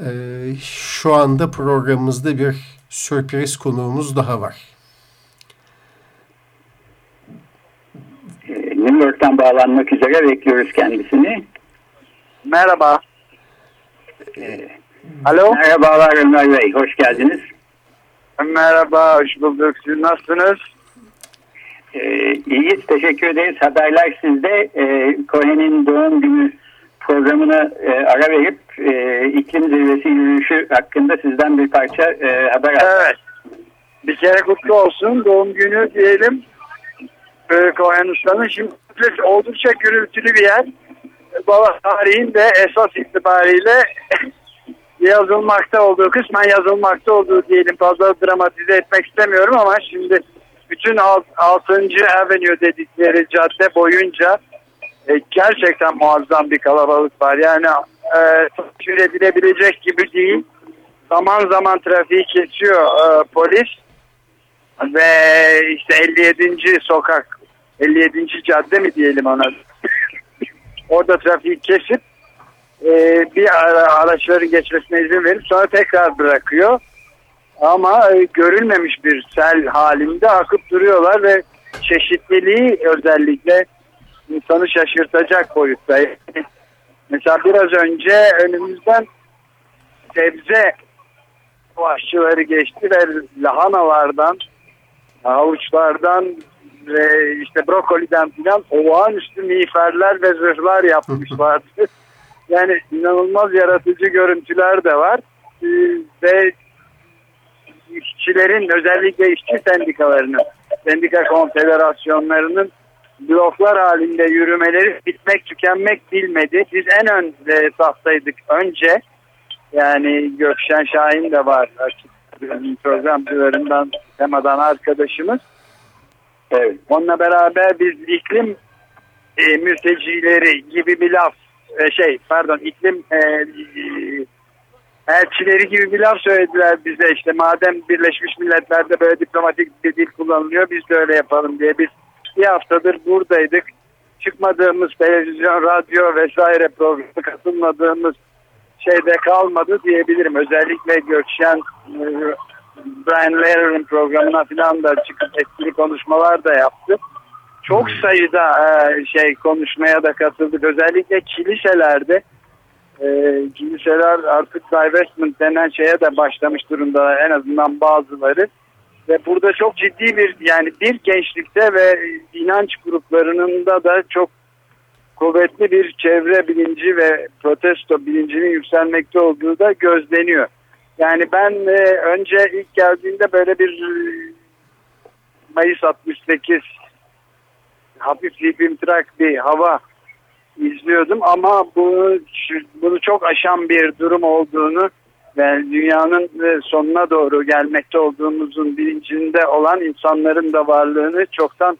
e, şu anda programımızda bir sürpriz konuğumuz daha var. New York'tan bağlanmak üzere bekliyoruz kendisini. Merhaba. Ee, Alo. Merhabalar Ömer Bey, hoş geldiniz. Merhaba, hoş bulduk. Siz nasılsınız? Ee, iyiyiz, teşekkür ederiz. Haberler sizde. Ee, Cohen'in doğum günü programına e, ara verip e, iklim zirvesi yürüyüşü hakkında sizden bir parça e, haber aldım. Evet. Bir kere kutlu olsun. Doğum günü diyelim. Ee, Usta'nın şimdi oldukça gürültülü bir yer. Baba tarihin de esas itibariyle yazılmakta olduğu, kısmen yazılmakta olduğu diyelim fazla dramatize etmek istemiyorum ama şimdi bütün 6. Avenue dedikleri cadde boyunca e, gerçekten muazzam bir kalabalık var. Yani e, takdir edilebilecek gibi değil. Zaman zaman trafiği kesiyor e, polis ve işte 57. sokak 57. cadde mi diyelim ona orada trafiği kesip e, bir ara, araçların geçmesine izin verip sonra tekrar bırakıyor. Ama e, görülmemiş bir sel halinde akıp duruyorlar ve çeşitliliği özellikle insanı şaşırtacak boyutta. Mesela biraz önce önümüzden sebze savaşçıları geçti ve lahanalardan, havuçlardan ve işte brokoliden filan olağanüstü miğferler ve zırhlar yapmışlardı. yani inanılmaz yaratıcı görüntüler de var. Ee, ve işçilerin özellikle işçi sendikalarının, sendika konfederasyonlarının bloklar halinde yürümeleri bitmek tükenmek bilmedi. Biz en ön e, saftaydık önce. Yani Gökşen Şahin de var açık programcılarından temadan arkadaşımız. Evet. Onunla beraber biz iklim e, mültecileri gibi bir laf e, şey pardon iklim e, e, elçileri gibi bir laf söylediler bize işte madem Birleşmiş Milletler'de böyle diplomatik bir dil kullanılıyor biz de öyle yapalım diye biz bir haftadır buradaydık. Çıkmadığımız televizyon, radyo vesaire programı katılmadığımız şeyde kalmadı diyebilirim. Özellikle Gökşen e, Brian Lehrer'ın programına falan da çıkıp etkili konuşmalar da yaptı. Çok hmm. sayıda e, şey konuşmaya da katıldık. Özellikle kiliselerde e, kiliseler artık divestment denen şeye de başlamış durumda en azından bazıları. Ve burada çok ciddi bir yani bir gençlikte ve inanç gruplarının da da çok kuvvetli bir çevre bilinci ve protesto bilincinin yükselmekte olduğu da gözleniyor. Yani ben e, önce ilk geldiğinde böyle bir e, Mayıs 68 hafif limtrak bir hava izliyordum ama bunu, bunu çok aşan bir durum olduğunu ve dünyanın e, sonuna doğru gelmekte olduğumuzun bilincinde olan insanların da varlığını çoktan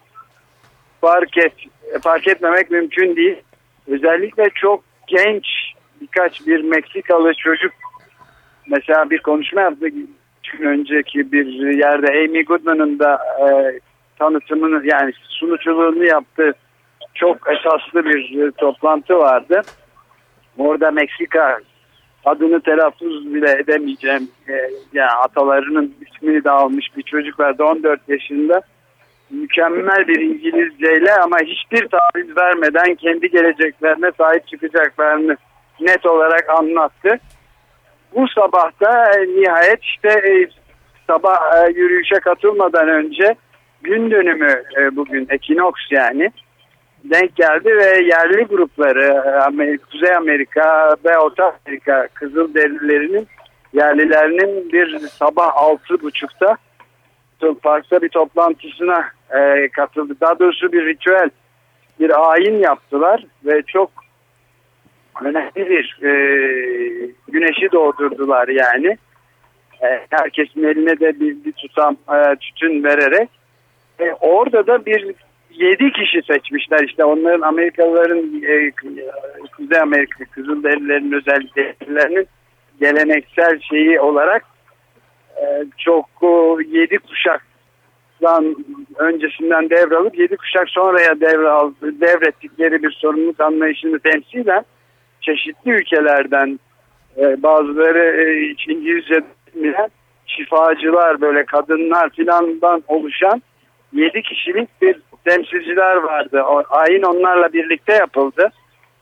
fark et fark etmemek mümkün değil. Özellikle çok genç birkaç bir Meksikalı çocuk mesela bir konuşma yaptı önceki bir yerde Amy Goodman'ın da e, tanıtımını yani sunuculuğunu yaptı. Çok esaslı bir e, toplantı vardı. Orada Meksika adını telaffuz bile edemeyeceğim e, yani atalarının ismini de almış bir çocuk vardı 14 yaşında mükemmel bir İngilizceyle ama hiçbir taviz vermeden kendi geleceklerine sahip çıkacaklarını net olarak anlattı. Bu sabah da e, nihayet işte e, sabah e, yürüyüşe katılmadan önce gün dönümü bugün Ekinoks yani denk geldi ve yerli grupları Amerika, Kuzey Amerika ve Orta Amerika Kızılderililerinin yerlilerinin bir sabah altı buçukta parkta bir toplantısına e, katıldı. Daha doğrusu bir ritüel, bir ayin yaptılar ve çok önemli bir e, güneşi doğdurdular yani. E, herkesin eline de bir, bir tutam e, tütün vererek. E, orada da bir yedi kişi seçmişler işte. Onların Amerikalıların e, Kuzey Amerika Kızılderililerin özelliklerinin geleneksel şeyi olarak e, çok o, yedi kuşaktan öncesinden devralıp yedi kuşak sonraya devraldı, devrettikleri bir sorumluluk anlayışını temsilen çeşitli ülkelerden e, bazıları e, İngilizce bilmeyen şifacılar böyle kadınlar filandan oluşan 7 kişilik bir temsilciler vardı. O, ayin onlarla birlikte yapıldı.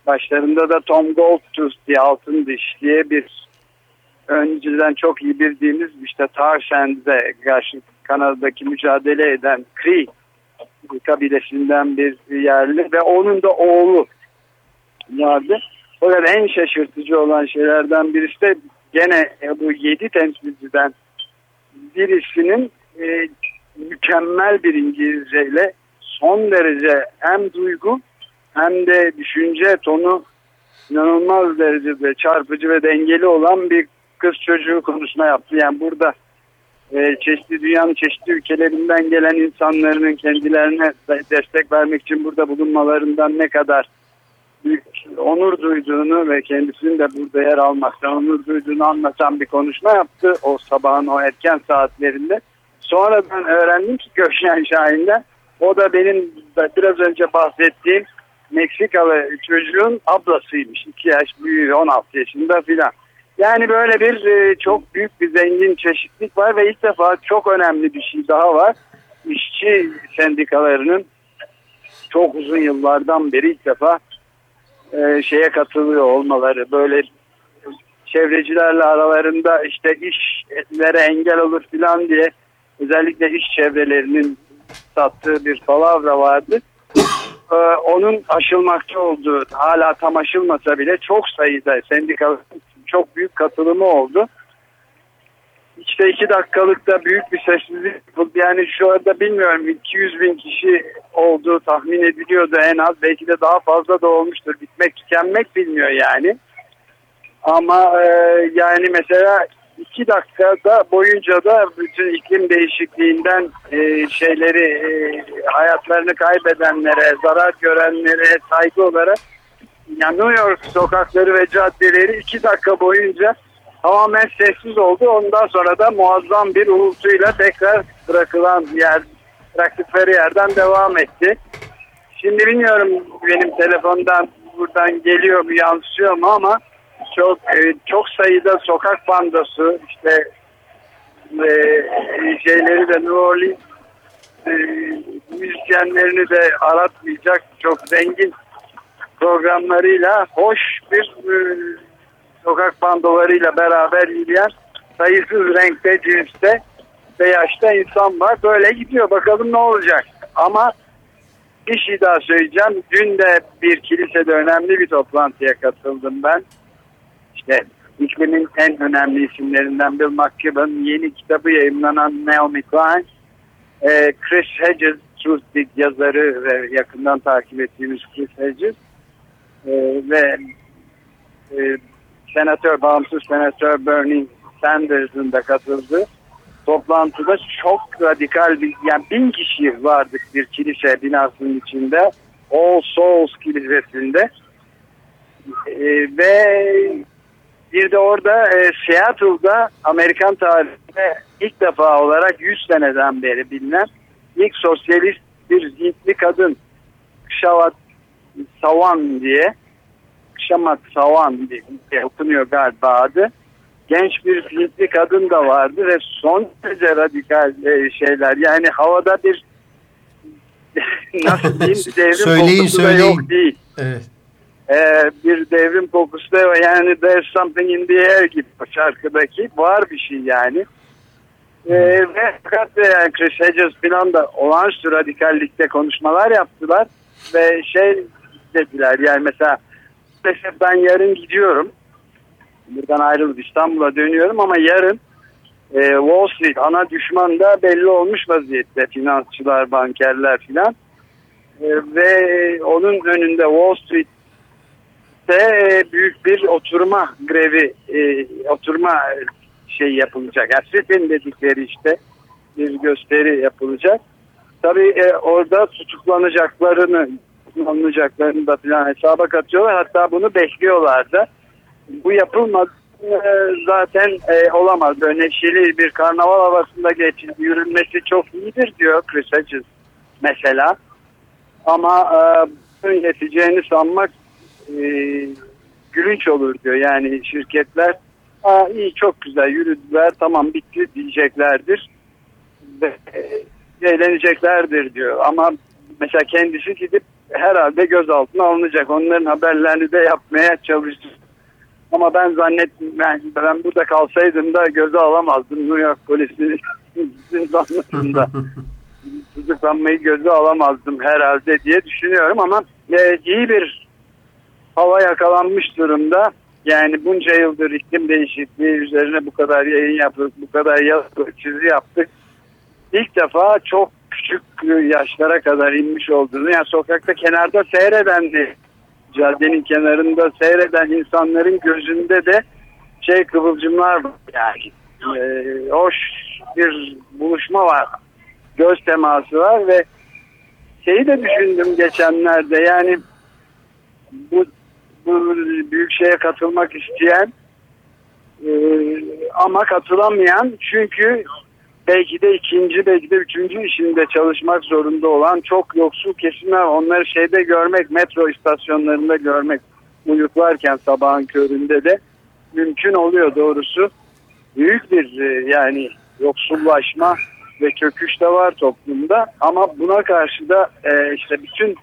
Başlarında da Tom Goldtooth diye altın diş diye bir önceden çok iyi bildiğimiz işte Tarshand'de karşı Kanada'daki mücadele eden Cree kabilesinden bir yerli ve onun da oğlu vardı. Fakat en şaşırtıcı olan şeylerden birisi de gene bu yedi temsilciden birisinin e, mükemmel bir İngilizceyle son derece hem duygu hem de düşünce tonu inanılmaz derecede çarpıcı ve dengeli olan bir kız çocuğu konuşma yaptı. Yani burada e, çeşitli dünyanın çeşitli ülkelerinden gelen insanların kendilerine destek vermek için burada bulunmalarından ne kadar büyük onur duyduğunu ve kendisinin de burada yer almaktan onur duyduğunu anlatan bir konuşma yaptı o sabahın o erken saatlerinde. Sonradan öğrendim ki Gökşen Şahin'den o da benim biraz önce bahsettiğim Meksikalı çocuğun ablasıymış. 2 yaş büyüğü 16 yaşında filan. Yani böyle bir e, çok büyük bir zengin çeşitlik var ve ilk defa çok önemli bir şey daha var. İşçi sendikalarının çok uzun yıllardan beri ilk defa e, şeye katılıyor olmaları. Böyle çevrecilerle aralarında işte işlere engel olur filan diye özellikle iş çevrelerinin sattığı bir palavra vardı. Ee, onun aşılmakta olduğu hala tam aşılmasa bile çok sayıda sendikaların çok büyük katılımı oldu. İşte iki dakikalıkta büyük bir sessizlik yani şu anda bilmiyorum 200 bin kişi olduğu tahmin ediliyordu en az belki de daha fazla da olmuştur bitmek tükenmek bilmiyor yani ama e, yani mesela iki dakikada boyunca da bütün iklim değişikliğinden e, şeyleri e, hayatlarını kaybedenlere zarar görenlere saygı olarak yani New York sokakları ve caddeleri iki dakika boyunca tamamen sessiz oldu. Ondan sonra da muazzam bir uğultuyla tekrar bırakılan yer, bıraktıkları yerden devam etti. Şimdi bilmiyorum benim telefondan buradan geliyor mu yansıyor mu ama çok e, çok sayıda sokak bandosu işte e, şeyleri de New Orleans e, müzisyenlerini de aratmayacak çok zengin programlarıyla hoş bir e, sokak bandolarıyla beraber yürüyen sayısız renkte, cinste ve yaşta insan var. Böyle gidiyor. Bakalım ne olacak. Ama bir şey daha söyleyeceğim. Dün de bir kilisede önemli bir toplantıya katıldım ben. İşte iklimin en önemli isimlerinden Bill McKibben yeni kitabı yayınlanan Naomi Klein, e, Chris Hedges, Truthdig yazarı ve yakından takip ettiğimiz Chris Hedges e, ve e, senatör, bağımsız senatör Bernie Sanders'ın da katıldığı toplantıda çok radikal bir, yani bin kişi vardık bir kilise binasının içinde. All Souls Kilisesi'nde. E, ve bir de orada e, Seattle'da Amerikan tarihinde ilk defa olarak 100 seneden beri bilinen ilk sosyalist bir Hintli kadın Şavat Savan diye Şamat Savan diye okunuyor galiba adı. Genç bir Hintli kadın da vardı ve son derece radikal e, şeyler. Yani havada bir nasıl diyeyim devrim söyleyin, söyleyin. yok değil. Evet. Ee, bir devrim kokusu da. Yani there's something in the air gibi şarkıdaki var bir şey yani. Ee, ve fakat yani Chris Hedges falan da olağanüstü radikallikte konuşmalar yaptılar ve şey dediler yani mesela mesela ben yarın gidiyorum buradan ayrılıp İstanbul'a dönüyorum ama yarın e, Wall Street ana düşman da belli olmuş vaziyette finansçılar, bankerler filan e, ve onun önünde Wall Street'te büyük bir oturma grevi e, oturma şey yapılacak. Yani dedikleri işte bir gösteri yapılacak. Tabii e, orada tutuklanacaklarını tutuklanacaklarını da filan hesaba katıyorlar. Hatta bunu bekliyorlar da. Bu yapılmadı e, zaten e, olamaz. Böyle neşeli bir karnaval havasında geçin. Yürünmesi çok iyidir diyor Chris Hedges mesela. Ama e, yeteceğini sanmak e, gülünç olur diyor. Yani şirketler Aa, iyi çok güzel yürüdüler tamam bitti diyeceklerdir. Ve e, eğleneceklerdir diyor. Ama mesela kendisi gidip herhalde gözaltına alınacak. Onların haberlerini de yapmaya çalıştı ama ben zannetmiyorum ben burada kalsaydım da göze alamazdım. New York polisi zanlısında tutuklanmayı göze alamazdım herhalde diye düşünüyorum ama e, iyi bir hava yakalanmış durumda. Yani bunca yıldır iklim değişikliği üzerine bu kadar yayın yaptık, bu kadar yazı çizi yaptık. İlk defa çok küçük yaşlara kadar inmiş olduğunu, yani sokakta kenarda seyreden de, caddenin kenarında seyreden insanların gözünde de şey kıvılcımlar var yani. E, hoş bir buluşma var. Göz teması var ve şeyi de düşündüm geçenlerde yani bu büyük şeye katılmak isteyen e, ama katılamayan çünkü belki de ikinci belki de üçüncü işinde çalışmak zorunda olan çok yoksul kesimler onları şeyde görmek metro istasyonlarında görmek uyuklarken sabahın köründe de mümkün oluyor doğrusu. Büyük bir e, yani yoksullaşma ve köküş de var toplumda. Ama buna karşı da e, işte bütün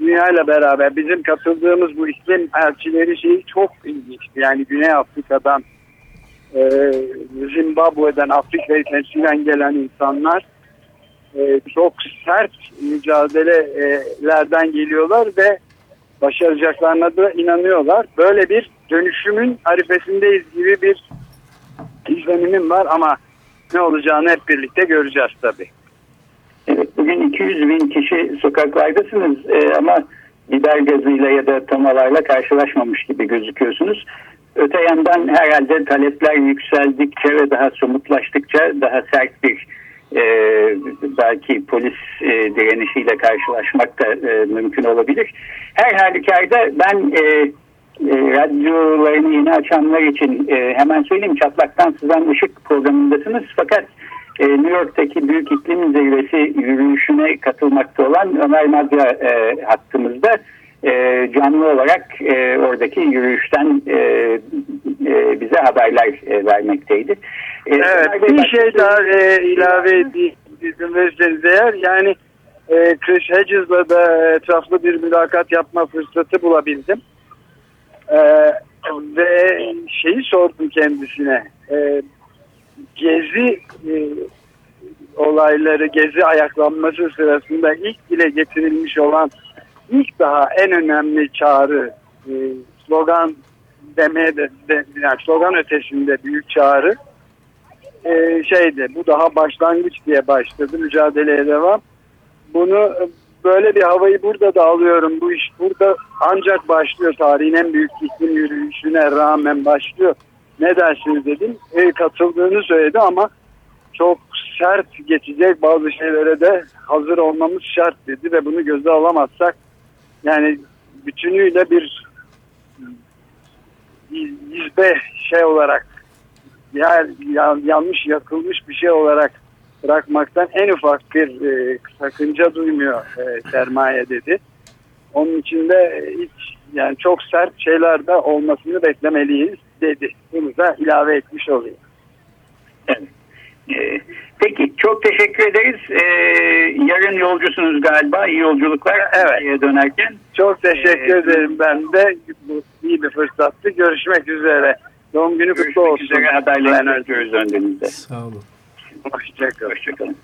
dünyayla beraber bizim katıldığımız bu iklim elçileri şeyi çok ilginçti. Yani Güney Afrika'dan e, Zimbabwe'den Afrika'yı temsilen gelen insanlar e, çok sert mücadelelerden geliyorlar ve başaracaklarına da inanıyorlar. Böyle bir dönüşümün arifesindeyiz gibi bir izlenimim var ama ne olacağını hep birlikte göreceğiz tabii. Bugün 200 bin kişi sokaklardasınız e, ama biber gazıyla ya da tomalarla karşılaşmamış gibi gözüküyorsunuz. Öte yandan herhalde talepler yükseldikçe ve daha somutlaştıkça daha sert bir e, belki polis e, direnişiyle karşılaşmak da e, mümkün olabilir. Her halükarda ben e, e, radyolarını yeni açanlar için e, hemen söyleyeyim çatlaktan sızan ışık programındasınız fakat e, New York'taki Büyük İklim Zirvesi yürüyüşüne katılmakta olan Ömer Madra e, hattımızda e, canlı olarak e, oradaki yürüyüşten e, e, bize haberler e, vermekteydi. E, evet bir şey daha e, ilave edeyim izin verirseniz eğer yani e, Chris Hedges'la da etraflı bir mülakat yapma fırsatı bulabildim. E, ve şeyi sordum kendisine. E, gezi e, olayları, gezi ayaklanması sırasında ilk dile getirilmiş olan ilk daha en önemli çağrı e, slogan demeye de, de yani slogan ötesinde büyük çağrı e, şeydi bu daha başlangıç diye başladı mücadeleye devam. Bunu böyle bir havayı burada da alıyorum bu iş burada ancak başlıyor tarihin en büyük iklim yürüyüşüne rağmen başlıyor ne dersiniz dedim e, katıldığını söyledi ama çok sert geçecek bazı şeylere de hazır olmamız şart dedi ve bunu göze alamazsak yani bütünüyle bir izbe şey olarak ya, ya, yanlış yakılmış bir şey olarak bırakmaktan en ufak bir e, sakınca duymuyor e, sermaye dedi. Onun için de hiç yani çok sert şeyler de olmasını beklemeliyiz dedi. Bunu da ilave etmiş olayım. Evet. Ee, peki çok teşekkür ederiz. Ee, yarın yolcusunuz galiba. İyi yolculuklar evet. dönerken. Çok teşekkür ee, ederim ben de. Bu iyi bir fırsattı. Görüşmek üzere. Doğum günü kutlu olsun. Görüşmek üzere haberlerini özlüyoruz döndüğünüzde. Sağ olun. Hoşçakalın. Hoşçakalın.